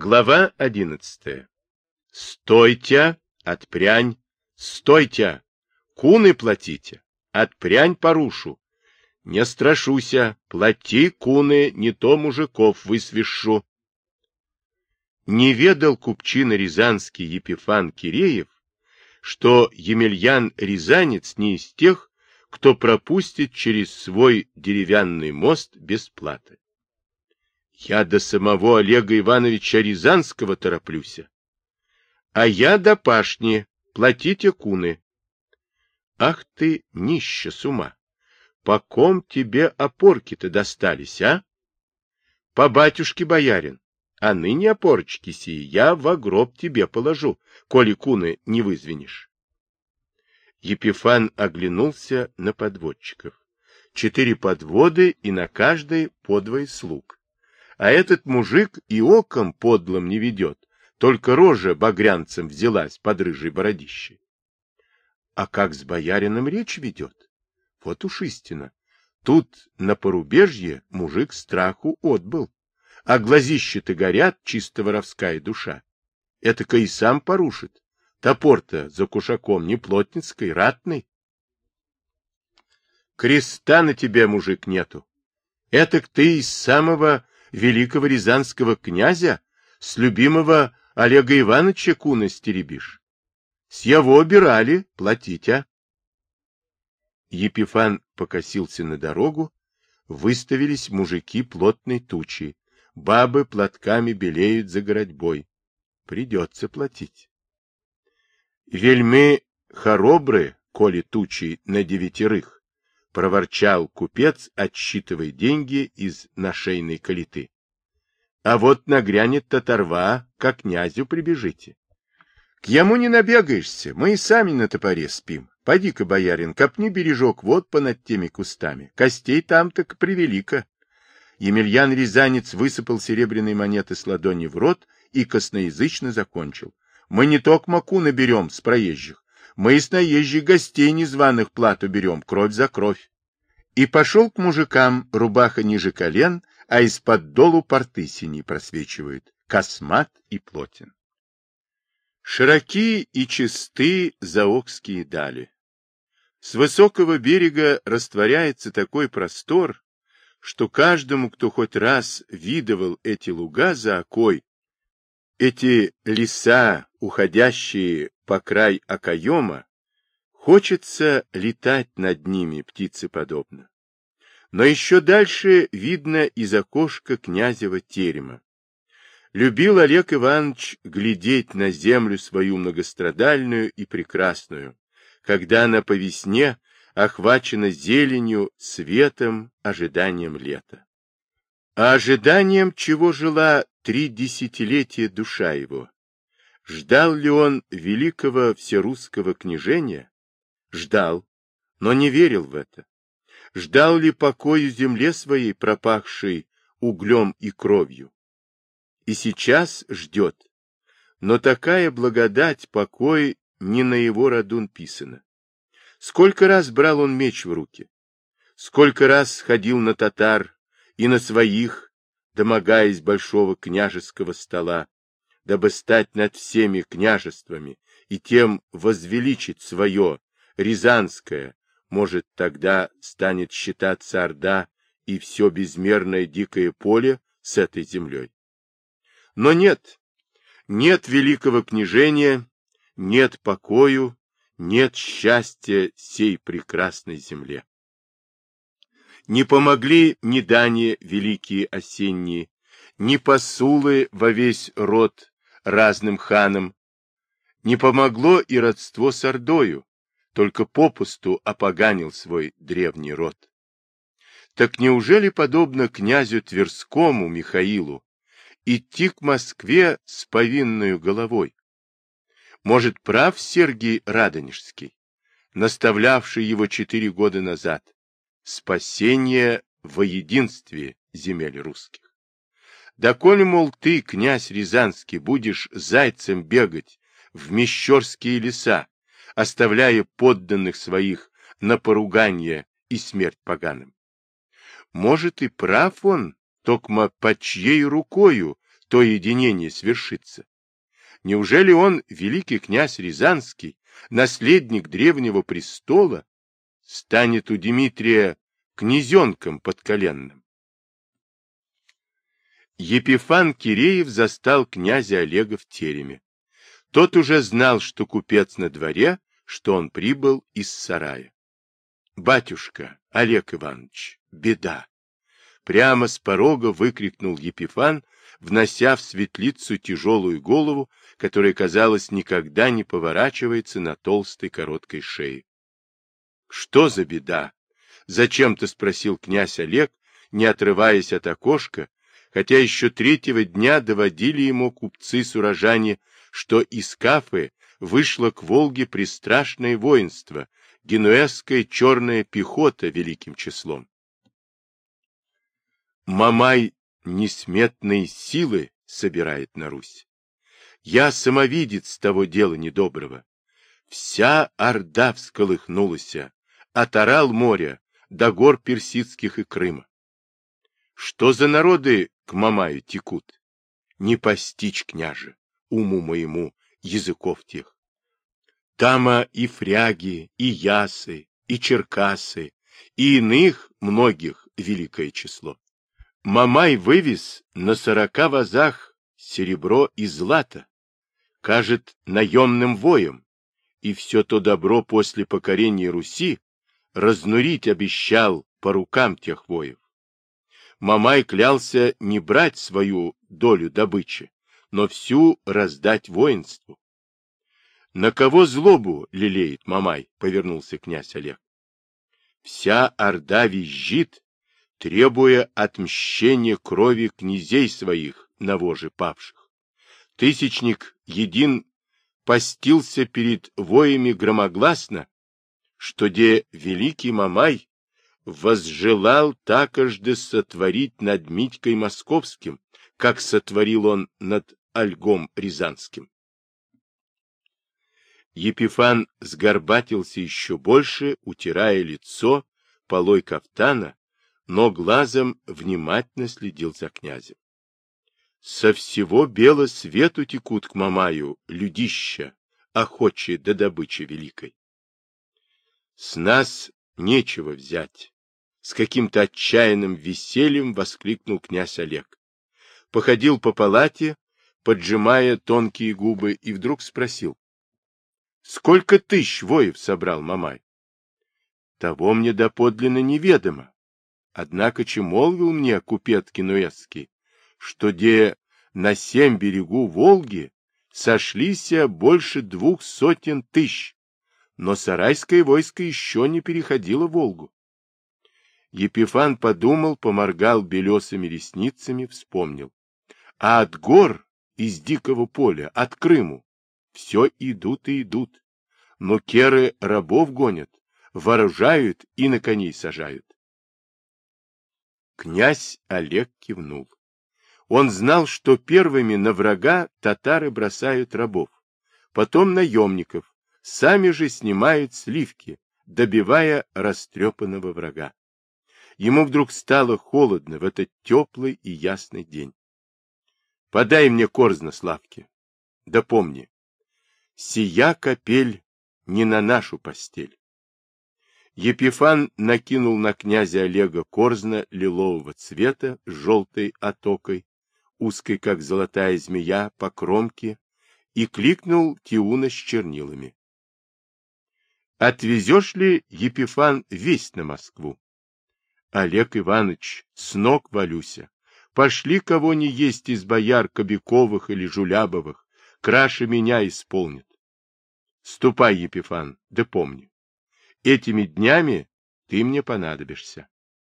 Глава одиннадцатая. Стойте, отпрянь, стойте, куны платите, отпрянь порушу. Не страшуся, плати, куны, не то мужиков высвишу. Не ведал купчина рязанский Епифан Киреев, что Емельян Рязанец не из тех, кто пропустит через свой деревянный мост без платы. Я до самого Олега Ивановича Рязанского тороплюся. А я до пашни, платите куны. Ах ты, нища с ума! По ком тебе опорки-то достались, а? По батюшке боярин, а ныне опорочки сии я в гроб тебе положу, коли куны не вызвенишь. Епифан оглянулся на подводчиков. Четыре подводы и на каждой по двое слуг. А этот мужик и оком подлым не ведет, только рожа багрянцем взялась под рыжей бородищей. А как с боярином речь ведет? Вот уж истина. Тут на порубежье мужик страху отбыл, а глазища-то горят, чисто воровская душа. Это-ка и сам порушит. Топор-то за кушаком не плотницкой, ратный. Креста на тебе, мужик, нету. Этак ты из самого великого рязанского князя, с любимого Олега Ивановича куна стеребишь. С его обирали, платить, а? Епифан покосился на дорогу, выставились мужики плотной тучи, бабы платками белеют за городьбой. Придется платить. Вельмы хоробры, коли тучи на девятерых, — проворчал купец, отсчитывая деньги из нашейной калиты. — А вот нагрянет татарва, как князю прибежите. — К ему не набегаешься, мы и сами на топоре спим. Пойди-ка, боярин, копни бережок вот понад теми кустами. Костей там так превелико. Емельян Рязанец высыпал серебряные монеты с ладони в рот и косноязычно закончил. Мы не только маку наберем с проезжих, мы из наезжих гостей незваных плату берем, кровь за кровь. И пошел к мужикам, рубаха ниже колен, а из-под долу порты синие просвечивают, космат и плотен. Широки и чисты заокские дали. С высокого берега растворяется такой простор, что каждому, кто хоть раз видывал эти луга за окой, эти леса, уходящие по край окоема, хочется летать над ними птицеподобно. Но еще дальше видно из окошка князева терема. Любил Олег Иванович глядеть на землю свою многострадальную и прекрасную, когда она по весне охвачена зеленью, светом, ожиданием лета. А ожиданием чего жила три десятилетия душа его? Ждал ли он великого всерусского княжения? Ждал, но не верил в это. Ждал ли покою земле своей, пропахшей углем и кровью? И сейчас ждет. Но такая благодать, покой не на его роду писана. Сколько раз брал он меч в руки? Сколько раз ходил на татар, и на своих, домогаясь большого княжеского стола, дабы стать над всеми княжествами и тем возвеличить свое, Рязанское, может, тогда станет считаться Орда и все безмерное дикое поле с этой землей. Но нет, нет великого княжения, нет покою, нет счастья сей прекрасной земле. Не помогли ни дани великие осенние, ни посулы во весь род разным ханам. Не помогло и родство с Ордою, только попусту опоганил свой древний род. Так неужели, подобно князю Тверскому Михаилу, идти к Москве с повинную головой? Может, прав Сергий Радонежский, наставлявший его четыре года назад, спасение во единстве земель русских. Доколе, мол, ты, князь Рязанский, будешь зайцем бегать в мещерские леса, оставляя подданных своих на поругание и смерть поганым. Может, и прав он, токмо под чьей рукою то единение свершится? Неужели он, великий князь Рязанский, наследник древнего престола, станет у Дмитрия князенком подколенным? Епифан Киреев застал князя Олега в тереме. Тот уже знал, что купец на дворе, что он прибыл из сарая. «Батюшка, Олег Иванович, беда!» Прямо с порога выкрикнул Епифан, внося в светлицу тяжелую голову, которая, казалось, никогда не поворачивается на толстой короткой шее. — Что за беда? — зачем-то спросил князь Олег, не отрываясь от окошка, хотя еще третьего дня доводили ему купцы-сурожане, что из Кафы вышло к Волге пристрашное воинство, генуэзская черная пехота великим числом. Мамай несметные силы собирает на Русь. Я самовидец того дела недоброго. Вся орда всколыхнулась, от орал моря до гор персидских и Крыма. Что за народы к Мамаю текут? Не постичь, княже, уму моему, языков тех. Тама и фряги, и ясы, и черкасы, и иных многих великое число. Мамай вывез на сорока вазах серебро и злато, кажет наемным воем, и все то добро после покорения Руси разнурить обещал по рукам тех воев. Мамай клялся не брать свою долю добычи, но всю раздать воинству. — На кого злобу лелеет Мамай? — повернулся князь Олег. — Вся орда визжит требуя отмщения крови князей своих на воже павших. Тысячник един постился перед воями громогласно, что де великий Мамай возжелал такожды сотворить над Митькой Московским, как сотворил он над Ольгом Рязанским. Епифан сгорбатился еще больше, утирая лицо полой кафтана, но глазом внимательно следил за князем. Со всего бела свету текут к Мамаю людища, охочие до добычи великой. С нас нечего взять. С каким-то отчаянным весельем воскликнул князь Олег. Походил по палате, поджимая тонкие губы, и вдруг спросил. — Сколько тысяч воев собрал Мамай? — Того мне доподлинно неведомо, Однако че молвил мне купец Кинуэцкий, что где на семь берегу Волги сошлися больше двух сотен тысяч, но сарайское войско еще не переходило Волгу. Епифан подумал, поморгал белесыми ресницами, вспомнил. А от гор из дикого поля, от Крыму, все идут и идут. Но керы рабов гонят, вооружают и на коней сажают. Князь Олег кивнул. Он знал, что первыми на врага татары бросают рабов, потом наемников, сами же снимают сливки, добивая растрепанного врага. Ему вдруг стало холодно в этот теплый и ясный день. — Подай мне корзна, Славки. Да помни, сия капель не на нашу постель. Епифан накинул на князя Олега корзна лилового цвета с желтой отокой, узкой, как золотая змея, по кромке, и кликнул Тиуна с чернилами. «Отвезешь ли, Епифан, весть на Москву?» «Олег Иванович, с ног валюся. Пошли кого не есть из бояр Кобяковых или Жулябовых, краше меня исполнит». «Ступай, Епифан, да помни, Этими днями ты мне понадобишься.